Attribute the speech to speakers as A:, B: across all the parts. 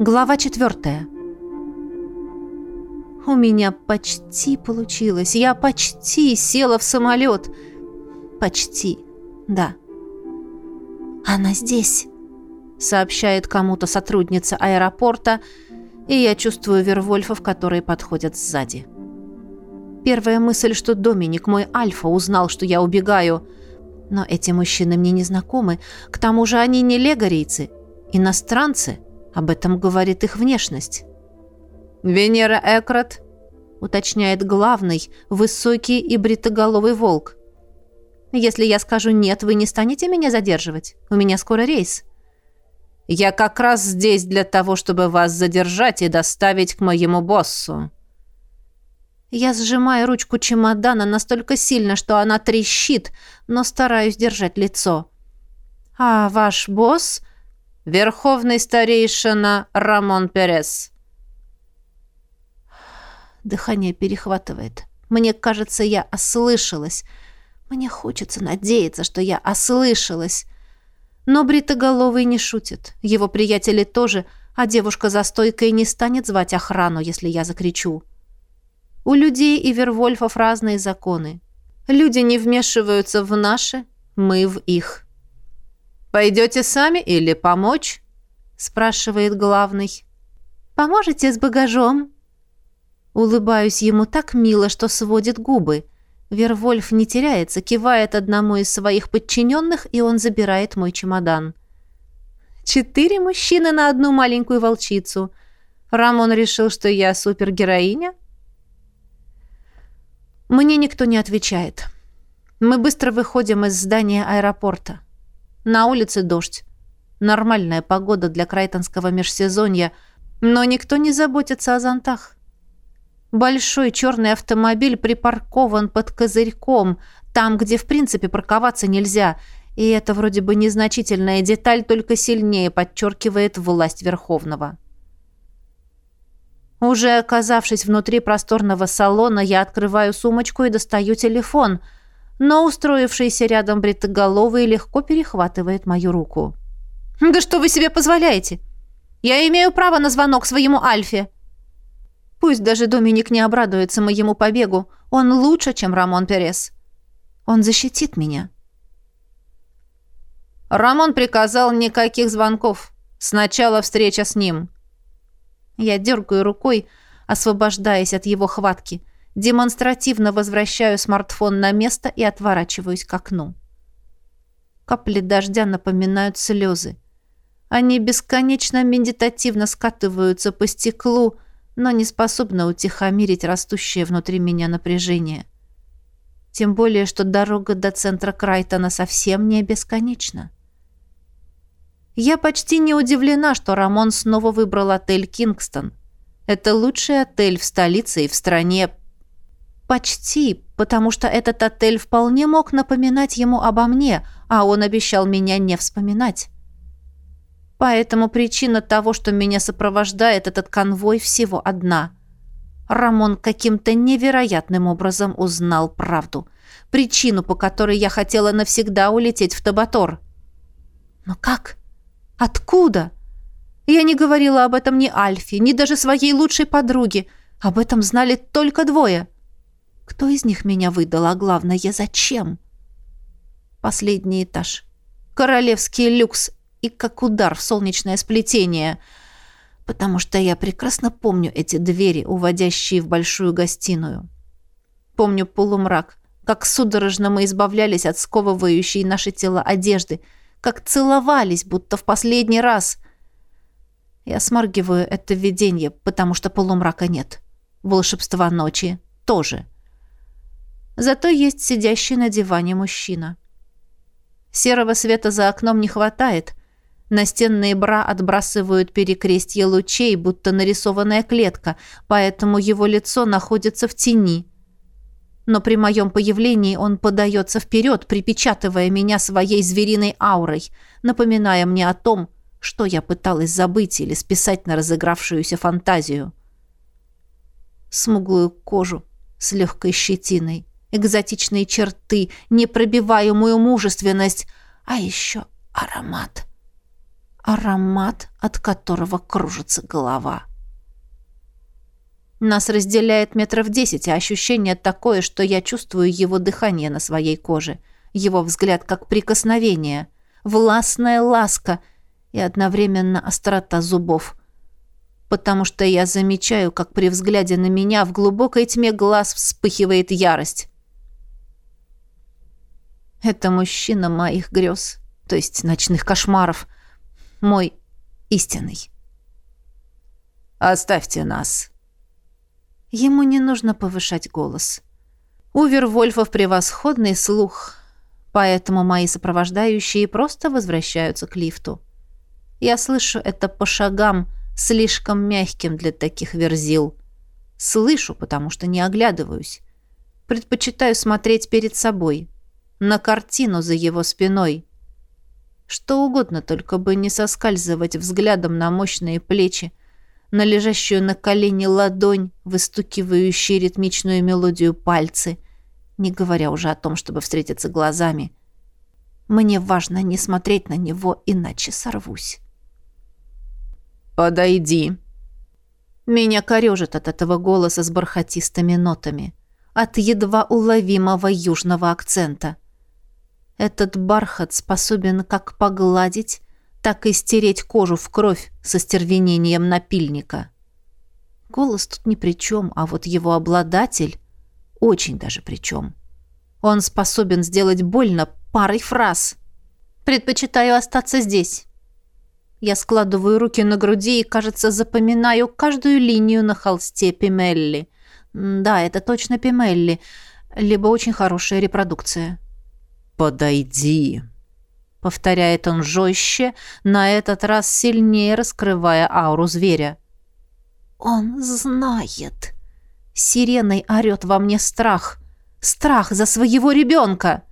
A: Глава четвертая. У меня почти получилось. Я почти села в самолет. Почти. Да. Она здесь, сообщает кому-то сотрудница аэропорта, и я чувствую Вервольфов, которые подходят сзади. Первая мысль, что Доминик, мой альфа, узнал, что я убегаю. Но эти мужчины мне не знакомы. К тому же они не легорийцы, иностранцы. Об этом говорит их внешность. «Венера Экрат», — уточняет главный, высокий и бритоголовый волк. «Если я скажу «нет», вы не станете меня задерживать? У меня скоро рейс». «Я как раз здесь для того, чтобы вас задержать и доставить к моему боссу», я сжимаю ручку чемодана настолько сильно, что она трещит, но стараюсь держать лицо. «А ваш босс?» «Верховный старейшина Рамон Перес». Дыхание перехватывает. Мне кажется, я ослышалась. Мне хочется надеяться, что я ослышалась. Но Бритоголовый не шутит. Его приятели тоже, а девушка за стойкой не станет звать охрану, если я закричу. У людей и вервольфов разные законы. Люди не вмешиваются в наши, мы в их. «Пойдете сами или помочь?» – спрашивает главный. «Поможете с багажом?» Улыбаюсь ему так мило, что сводит губы. Вервольф не теряется, кивает одному из своих подчиненных, и он забирает мой чемодан. Четыре мужчины на одну маленькую волчицу. Рамон решил, что я супергероиня? Мне никто не отвечает. Мы быстро выходим из здания аэропорта. На улице дождь. Нормальная погода для крайтонского межсезонья, но никто не заботится о зонтах. Большой черный автомобиль припаркован под козырьком, там, где в принципе парковаться нельзя, и это вроде бы незначительная деталь только сильнее подчеркивает власть Верховного. Уже оказавшись внутри просторного салона, я открываю сумочку и достаю телефон, но устроившийся рядом бритоголовый легко перехватывает мою руку. «Да что вы себе позволяете? Я имею право на звонок своему Альфе!» Пусть даже Доминик не обрадуется моему побегу, он лучше, чем Рамон Перес. Он защитит меня. Рамон приказал никаких звонков. Сначала встреча с ним. Я дергаю рукой, освобождаясь от его хватки, демонстративно возвращаю смартфон на место и отворачиваюсь к окну. Капли дождя напоминают слезы. Они бесконечно медитативно скатываются по стеклу, но не способны утихомирить растущее внутри меня напряжение. Тем более, что дорога до центра Крайтона совсем не бесконечна. Я почти не удивлена, что Рамон снова выбрал отель «Кингстон». Это лучший отель в столице и в стране. Почти, потому что этот отель вполне мог напоминать ему обо мне, а он обещал меня не вспоминать. Поэтому причина того, что меня сопровождает этот конвой, всего одна. Рамон каким-то невероятным образом узнал правду. Причину, по которой я хотела навсегда улететь в Табатор. Но как? Откуда? Я не говорила об этом ни Альфе, ни даже своей лучшей подруге. Об этом знали только двое. Кто из них меня выдал, а главное, зачем? Последний этаж. Королевский люкс и как удар в солнечное сплетение. Потому что я прекрасно помню эти двери, уводящие в большую гостиную. Помню полумрак, как судорожно мы избавлялись от сковывающей наши тела одежды — как целовались, будто в последний раз. Я сморгиваю это видение, потому что полумрака нет. Волшебства ночи тоже. Зато есть сидящий на диване мужчина. Серого света за окном не хватает. Настенные бра отбрасывают перекрестье лучей, будто нарисованная клетка, поэтому его лицо находится в тени – но при моем появлении он подается вперед, припечатывая меня своей звериной аурой, напоминая мне о том, что я пыталась забыть или списать на разыгравшуюся фантазию. Смуглую кожу с легкой щетиной, экзотичные черты, непробиваемую мужественность, а еще аромат. Аромат, от которого кружится голова. Нас разделяет метров десять, а ощущение такое, что я чувствую его дыхание на своей коже, его взгляд как прикосновение, властная ласка и одновременно острота зубов. Потому что я замечаю, как при взгляде на меня в глубокой тьме глаз вспыхивает ярость. Это мужчина моих грез, то есть ночных кошмаров. Мой истинный. «Оставьте нас», Ему не нужно повышать голос. У Вервольфов превосходный слух, поэтому мои сопровождающие просто возвращаются к лифту. Я слышу это по шагам, слишком мягким для таких верзил. Слышу, потому что не оглядываюсь. Предпочитаю смотреть перед собой, на картину за его спиной. Что угодно, только бы не соскальзывать взглядом на мощные плечи, на лежащую на колене ладонь, выстукивающие ритмичную мелодию пальцы, не говоря уже о том, чтобы встретиться глазами. Мне важно не смотреть на него, иначе сорвусь. «Подойди». Меня корежит от этого голоса с бархатистыми нотами, от едва уловимого южного акцента. Этот бархат способен как погладить, так и стереть кожу в кровь со стервенением напильника. Голос тут ни при чем, а вот его обладатель очень даже при чем. Он способен сделать больно парой фраз. «Предпочитаю остаться здесь». Я складываю руки на груди и, кажется, запоминаю каждую линию на холсте Пимелли. Да, это точно Пимелли, либо очень хорошая репродукция. «Подойди», повторяет он жестче, на этот раз сильнее раскрывая ауру зверя. Он знает. Сиреной орет во мне страх. Страх за своего ребенка.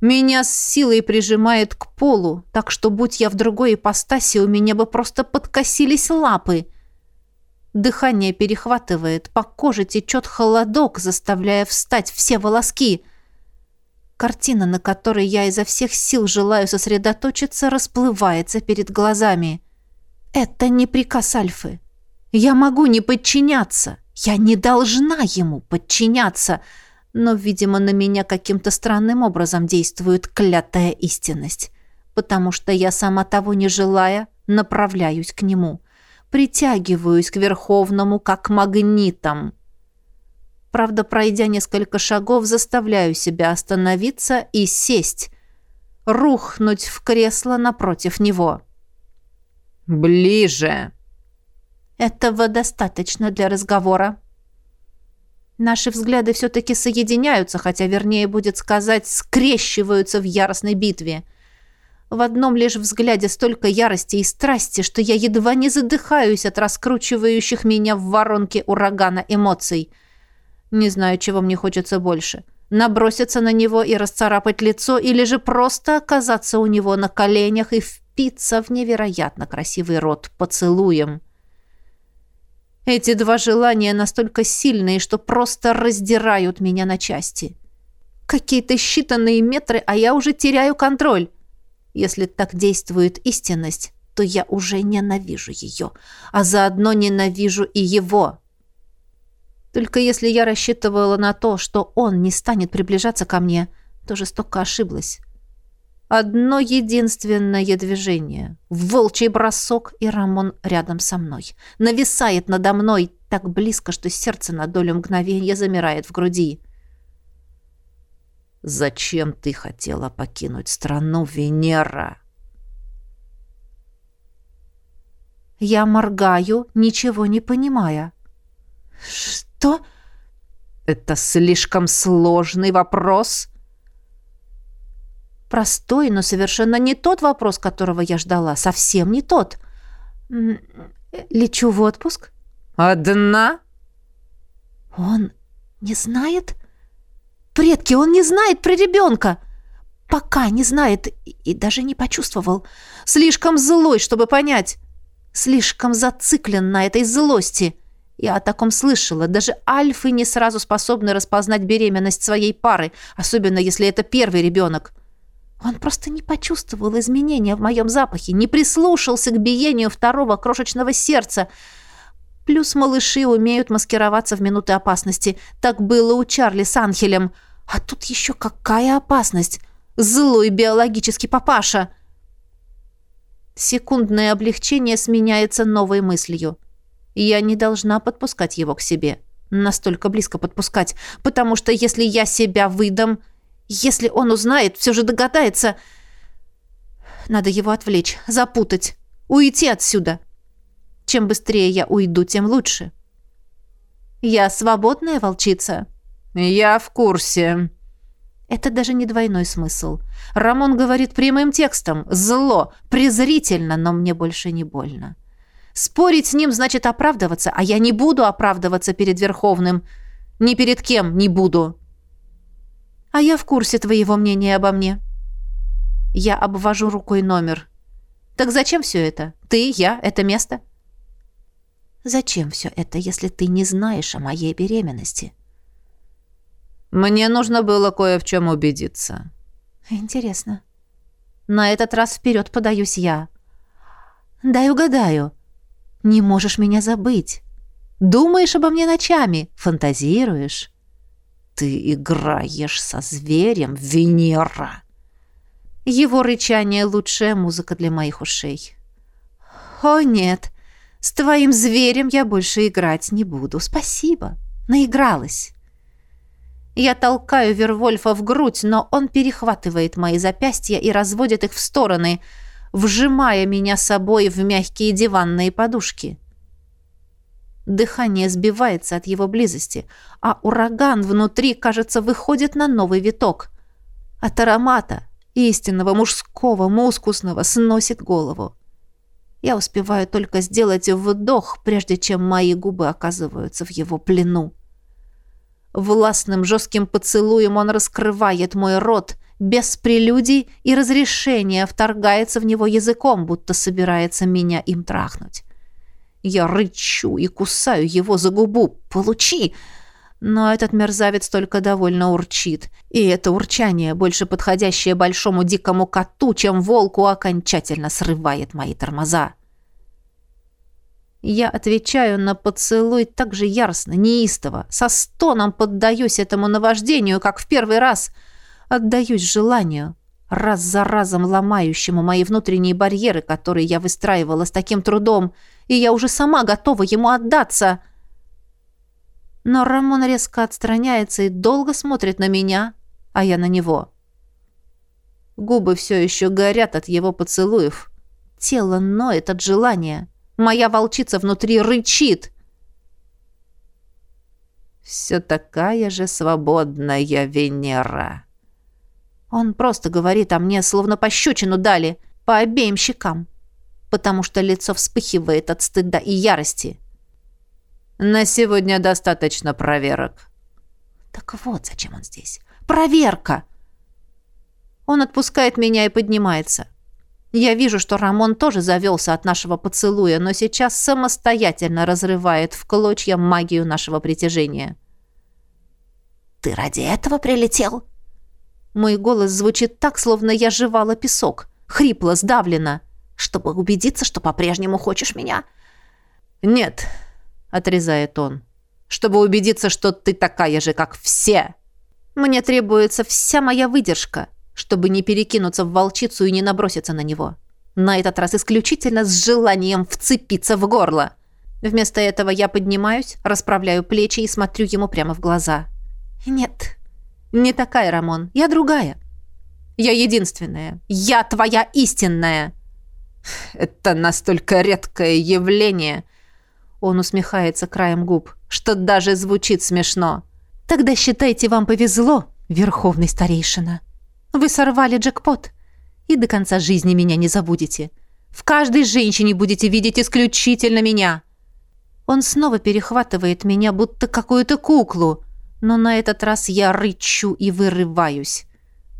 A: Меня с силой прижимает к полу, так что, будь я в другой ипостаси, у меня бы просто подкосились лапы. Дыхание перехватывает, по коже течет холодок, заставляя встать все волоски — Картина, на которой я изо всех сил желаю сосредоточиться, расплывается перед глазами. Это не приказ Альфы. Я могу не подчиняться. Я не должна ему подчиняться. Но, видимо, на меня каким-то странным образом действует клятая истинность. Потому что я, сама того не желая, направляюсь к нему. Притягиваюсь к Верховному как магнитом. Правда, пройдя несколько шагов, заставляю себя остановиться и сесть, рухнуть в кресло напротив него. «Ближе!» Этого достаточно для разговора. Наши взгляды все-таки соединяются, хотя, вернее, будет сказать, скрещиваются в яростной битве. В одном лишь взгляде столько ярости и страсти, что я едва не задыхаюсь от раскручивающих меня в воронке урагана эмоций – не знаю, чего мне хочется больше. Наброситься на него и расцарапать лицо, или же просто оказаться у него на коленях и впиться в невероятно красивый рот поцелуем. Эти два желания настолько сильные, что просто раздирают меня на части. Какие-то считанные метры, а я уже теряю контроль. Если так действует истинность, то я уже ненавижу ее, а заодно ненавижу и его. Только если я рассчитывала на то, что он не станет приближаться ко мне, то жестоко ошиблась. Одно единственное движение. Волчий бросок, и Рамон рядом со мной. Нависает надо мной так близко, что сердце на долю мгновения замирает в груди. «Зачем ты хотела покинуть страну, Венера?» Я моргаю, ничего не понимая. «Что?» «Что?» «Это слишком сложный вопрос». Простой, но совершенно не тот вопрос, которого я ждала. Совсем не тот. «Лечу в отпуск?» «Одна?» «Он не знает?» «Предки, он не знает про ребенка!» «Пока не знает и даже не почувствовал. Слишком злой, чтобы понять. Слишком зациклен на этой злости». Я о таком слышала. Даже альфы не сразу способны распознать беременность своей пары, особенно если это первый ребенок. Он просто не почувствовал изменения в моем запахе, не прислушался к биению второго крошечного сердца. Плюс малыши умеют маскироваться в минуты опасности. Так было у Чарли с Анхелем. А тут еще какая опасность? Злой биологический папаша. Секундное облегчение сменяется новой мыслью. Я не должна подпускать его к себе. Настолько близко подпускать. Потому что если я себя выдам, если он узнает, все же догадается... Надо его отвлечь, запутать, уйти отсюда. Чем быстрее я уйду, тем лучше. Я свободная волчица.
B: Я в курсе.
A: Это даже не двойной смысл. Рамон говорит прямым текстом. Зло, презрительно, но мне больше не больно. Спорить с ним значит оправдываться, а я не буду оправдываться перед Верховным. Ни перед кем не буду. А я в курсе твоего мнения обо мне. Я обвожу рукой номер. Так зачем все это? Ты, я, это место? Зачем все это, если ты не знаешь о моей беременности?
B: Мне нужно было кое в чем убедиться.
A: Интересно. На этот раз вперед подаюсь я. Дай угадаю. Не можешь меня забыть. Думаешь обо мне ночами, фантазируешь.
B: Ты играешь со зверем, Венера.
A: Его рычание — лучшая музыка для моих ушей. О, нет, с твоим зверем я больше играть не буду. Спасибо, наигралась. Я толкаю Вервольфа в грудь, но он перехватывает мои запястья и разводит их в стороны — вжимая меня собой в мягкие диванные подушки. Дыхание сбивается от его близости, а ураган внутри, кажется, выходит на новый виток. От аромата, истинного мужского, мускусного, сносит голову. Я успеваю только сделать вдох, прежде чем мои губы оказываются в его плену. Властным жестким поцелуем он раскрывает мой рот, без прелюдий и разрешения вторгается в него языком, будто собирается меня им трахнуть. Я рычу и кусаю его за губу. «Получи!» Но этот мерзавец только довольно урчит. И это урчание, больше подходящее большому дикому коту, чем волку, окончательно срывает мои тормоза. Я отвечаю на поцелуй так же яростно, неистово, со стоном поддаюсь этому наваждению, как в первый раз — Отдаюсь желанию, раз за разом ломающему мои внутренние барьеры, которые я выстраивала с таким трудом, и я уже сама готова ему отдаться. Но Рамон резко отстраняется и долго смотрит на меня, а я на него. Губы все еще горят от его поцелуев. Тело ноет от желания. Моя волчица внутри рычит.
B: «Все такая же свободная Венера»,
A: он просто говорит о мне, словно пощечину дали, по обеим щекам, потому что лицо вспыхивает от стыда и ярости.
B: «На сегодня достаточно проверок».
A: «Так вот зачем он здесь. Проверка!» Он отпускает меня и поднимается. Я вижу, что Рамон тоже завелся от нашего поцелуя, но сейчас самостоятельно разрывает в клочья магию нашего притяжения. «Ты ради этого прилетел?» Мой голос звучит так, словно я жевала песок. Хрипло, сдавлено. Чтобы убедиться, что по-прежнему хочешь меня?
B: Нет, отрезает он. Чтобы убедиться, что ты такая же, как все.
A: Мне требуется вся моя выдержка, чтобы не перекинуться в волчицу и не наброситься на него. На этот раз исключительно с желанием вцепиться в горло. Вместо этого я поднимаюсь, расправляю плечи и смотрю ему прямо в глаза. Нет, не такая, Рамон. Я другая. Я единственная. Я твоя истинная.
B: Это настолько редкое явление.
A: Он усмехается краем губ, что даже звучит смешно. Тогда считайте, вам повезло, верховный старейшина. Вы сорвали джекпот и до конца жизни меня не забудете. В каждой женщине будете видеть исключительно меня. Он снова перехватывает меня, будто какую-то куклу но на этот раз я рычу и вырываюсь.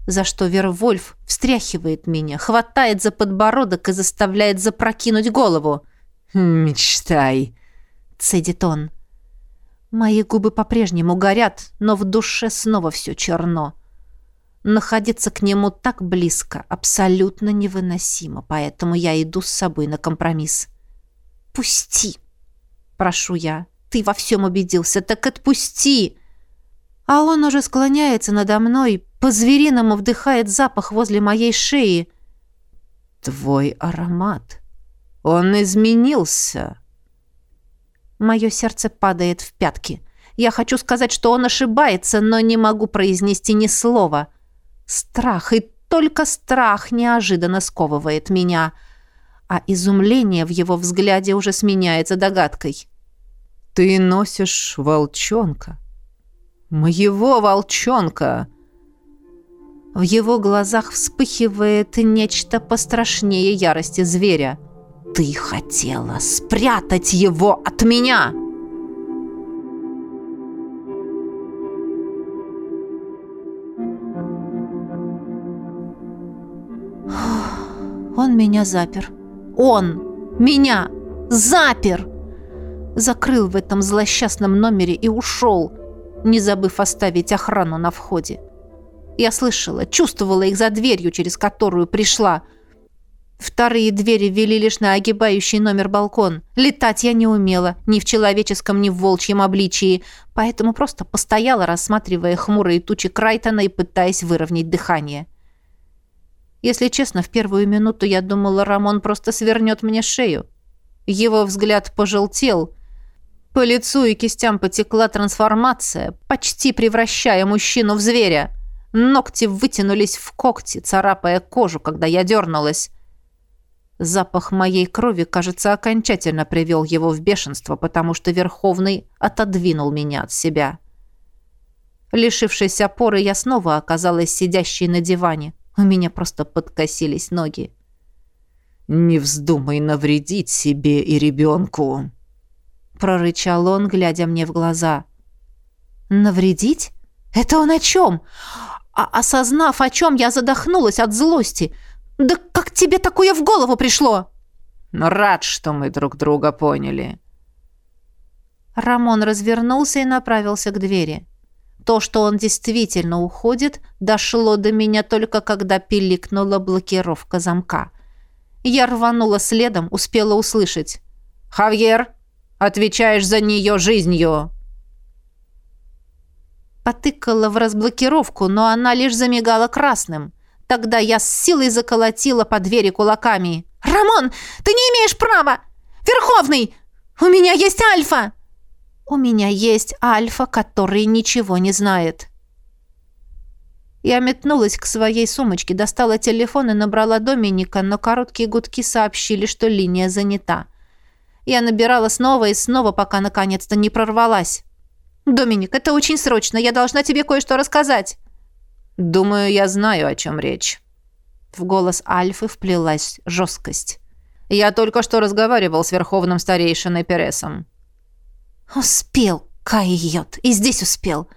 A: За что Вервольф встряхивает меня, хватает за подбородок и заставляет запрокинуть голову.
B: «Мечтай», — цедит он.
A: Мои губы по-прежнему горят, но в душе снова все черно. Находиться к нему так близко абсолютно невыносимо, поэтому я иду с собой на компромисс. «Пусти!» – прошу я. «Ты во всем убедился, так отпусти!» А он уже склоняется надо мной, по-звериному вдыхает запах возле моей шеи.
B: «Твой аромат! Он изменился!»
A: Мое сердце падает в пятки. Я хочу сказать, что он ошибается, но не могу произнести ни слова. Страх, и только страх неожиданно сковывает меня. А изумление в его взгляде уже сменяется догадкой.
B: «Ты носишь волчонка. Моего волчонка!»
A: В его глазах вспыхивает нечто пострашнее ярости зверя – ты хотела спрятать его от меня!» Он меня запер. Он меня запер! Закрыл в этом злосчастном номере и ушел, не забыв оставить охрану на входе. Я слышала, чувствовала их за дверью, через которую пришла – Вторые двери вели лишь на огибающий номер балкон. Летать я не умела, ни в человеческом, ни в волчьем обличии, поэтому просто постояла, рассматривая хмурые тучи Крайтона и пытаясь выровнять дыхание. Если честно, в первую минуту я думала, Рамон просто свернет мне шею. Его взгляд пожелтел. По лицу и кистям потекла трансформация, почти превращая мужчину в зверя. Ногти вытянулись в когти, царапая кожу, когда я дернулась. Запах моей крови, кажется, окончательно привел его в бешенство, потому что Верховный отодвинул меня от себя. Лишившись опоры, я снова оказалась сидящей на диване. У меня просто подкосились ноги.
B: «Не вздумай навредить себе и ребенку», —
A: прорычал он, глядя мне в глаза. «Навредить? Это он о чем?» а Осознав, о чем, я задохнулась от злости — «Да как тебе такое в голову пришло?»
B: «Рад, что мы друг друга поняли».
A: Рамон развернулся и направился к двери. То, что он действительно уходит, дошло до меня только когда пиликнула блокировка замка. Я рванула следом, успела услышать. «Хавьер, отвечаешь за нее жизнью!» Потыкала в разблокировку, но она лишь замигала красным. Тогда я с силой заколотила по двери кулаками. «Рамон, ты не имеешь права! Верховный! У меня есть Альфа!» «У меня есть Альфа, который ничего не знает». Я метнулась к своей сумочке, достала телефон и набрала Доминика, но короткие гудки сообщили, что линия занята. Я набирала снова и снова, пока наконец-то не прорвалась. «Доминик, это очень срочно. Я должна тебе кое-что рассказать».
B: «Думаю, я знаю, о чем речь».
A: В голос Альфы вплелась жесткость.
B: «Я только что разговаривал с верховным старейшиной Пересом».
A: «Успел, койот, и здесь успел».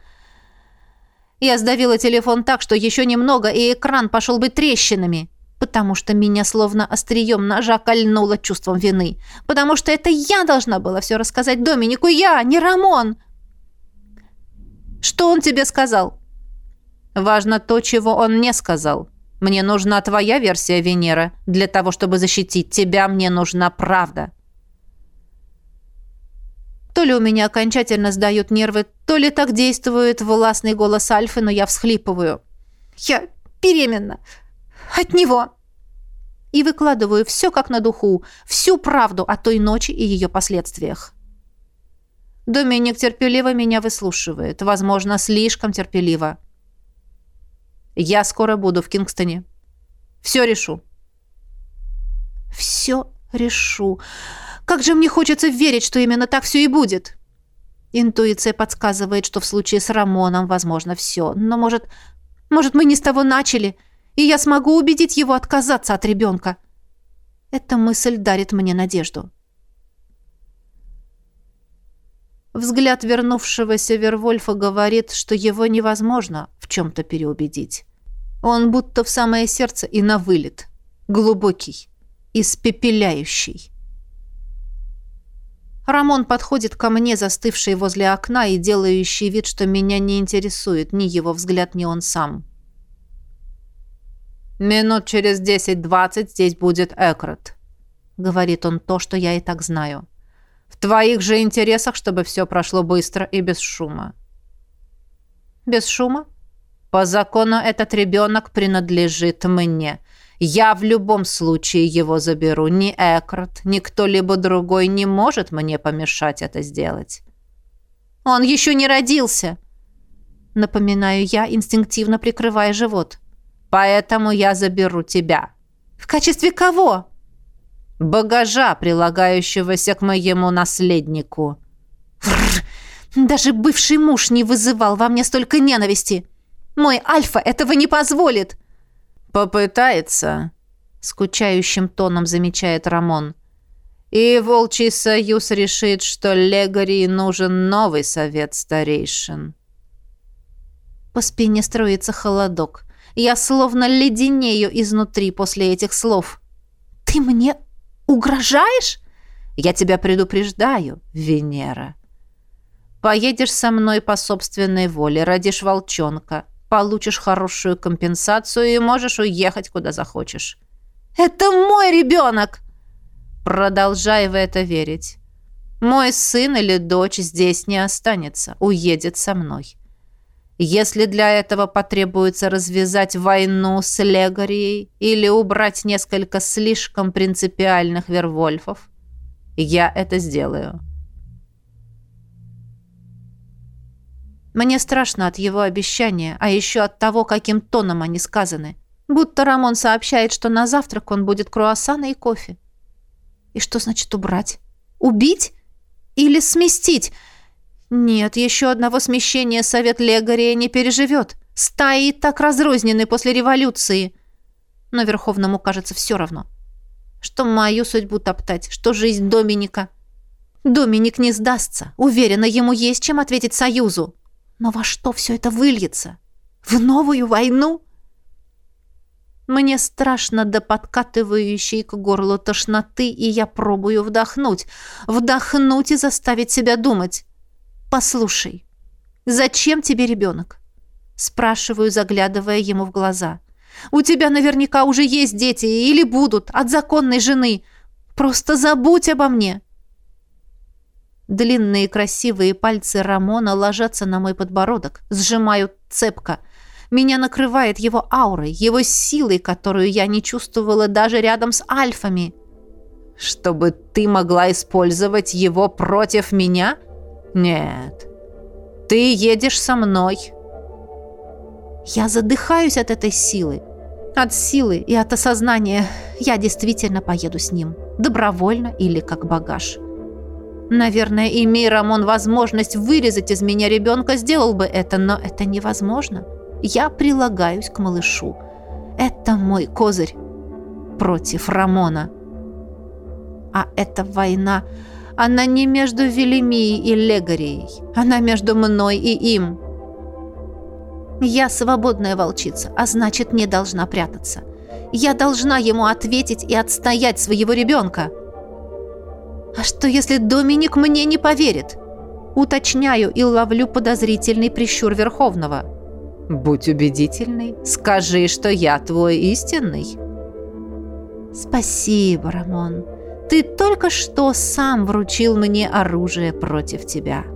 A: Я сдавила телефон так, что еще немного, и экран пошел бы трещинами, потому что меня словно острием ножа кольнуло чувством вины, потому что это я должна была все рассказать Доминику, я, не Рамон. «Что он тебе сказал?»
B: Важно то, чего он не сказал. Мне нужна твоя версия Венера. Для того, чтобы защитить тебя, мне нужна правда.
A: То ли у меня окончательно сдают нервы, то ли так действует властный голос Альфы, но я всхлипываю. Я беременна. От него. И выкладываю все как на духу, всю правду о той ночи и ее последствиях. Доминик терпеливо меня выслушивает, возможно, слишком терпеливо. Я скоро буду в Кингстоне. Все решу». «Все решу. Как же мне хочется верить, что именно так все и будет». Интуиция подсказывает, что в случае с Рамоном возможно все. Но, может, может, мы не с того начали, и я смогу убедить его отказаться от ребенка. Эта мысль дарит мне надежду. Взгляд вернувшегося Вервольфа говорит, что его невозможно в чем-то переубедить. Он будто в самое сердце и на вылет. Глубокий, испепеляющий. Рамон подходит ко мне, застывший возле окна и делающий вид, что меня не интересует ни его взгляд, ни он сам.
B: Минут через десять-двадцать здесь будет Экрот. Говорит он то, что я и так знаю. В твоих же интересах, чтобы все прошло быстро и без шума.
A: Без шума?
B: По закону этот ребенок принадлежит мне. Я в любом случае его заберу. Ни Экрот, ни кто-либо другой не может мне помешать это сделать.
A: Он еще не родился. Напоминаю я, инстинктивно прикрывая живот.
B: Поэтому я заберу тебя.
A: В качестве кого?
B: Багажа, прилагающегося к моему наследнику.
A: Даже бывший муж не вызывал во мне столько ненависти. Мой Альфа этого не позволит.
B: Попытается, скучающим тоном замечает Рамон. И Волчий Союз решит, что Легории нужен новый совет старейшин.
A: По спине строится холодок. Я словно леденею изнутри после этих слов. «Ты мне угрожаешь?»
B: «Я тебя предупреждаю, Венера. Поедешь со мной по собственной воле, родишь волчонка, получишь хорошую компенсацию и можешь уехать, куда захочешь».
A: «Это мой ребенок!»
B: Продолжай в это верить. Мой сын или дочь здесь не останется, уедет со мной. Если для этого потребуется развязать войну с Легарией или убрать несколько слишком принципиальных вервольфов, я это сделаю.
A: Мне страшно от его обещания, а еще от того, каким тоном они сказаны. Будто Рамон сообщает, что на завтрак он будет круассаны и кофе. И что значит убрать? Убить? Или сместить? Нет, еще одного смещения совет Легария не переживет. Стаи так разрознены после революции. Но Верховному кажется все равно. Что мою судьбу топтать, что жизнь Доминика. Доминик не сдастся. Уверена, ему есть чем ответить Союзу. Но во что все это выльется? В новую войну? Мне страшно до подкатывающей к горлу тошноты, и я пробую вдохнуть. Вдохнуть и заставить себя думать. «Послушай, зачем тебе ребенок?» Спрашиваю, заглядывая ему в глаза. «У тебя наверняка уже есть дети или будут от законной жены. Просто забудь обо мне!» Длинные красивые пальцы Рамона ложатся на мой подбородок, сжимают цепко. Меня накрывает его аурой, его силой, которую я не чувствовала даже рядом с альфами.
B: «Чтобы ты могла использовать его против меня?» «Нет. Ты едешь со мной».
A: Я задыхаюсь от этой силы. От силы и от осознания я действительно поеду с ним. Добровольно или как багаж. Наверное, имея Рамон возможность вырезать из меня ребенка, сделал бы это, но это невозможно. Я прилагаюсь к малышу. Это мой козырь против Рамона. А эта война она не между Велимией и Легарией. Она между мной и им. Я свободная волчица, а значит, не должна прятаться. Я должна ему ответить и отстоять своего ребенка. А что, если Доминик мне не поверит? Уточняю и ловлю подозрительный прищур Верховного.
B: «Будь убедительный. Скажи, что я твой истинный».
A: «Спасибо, Рамон. Ты только что сам вручил мне оружие против тебя».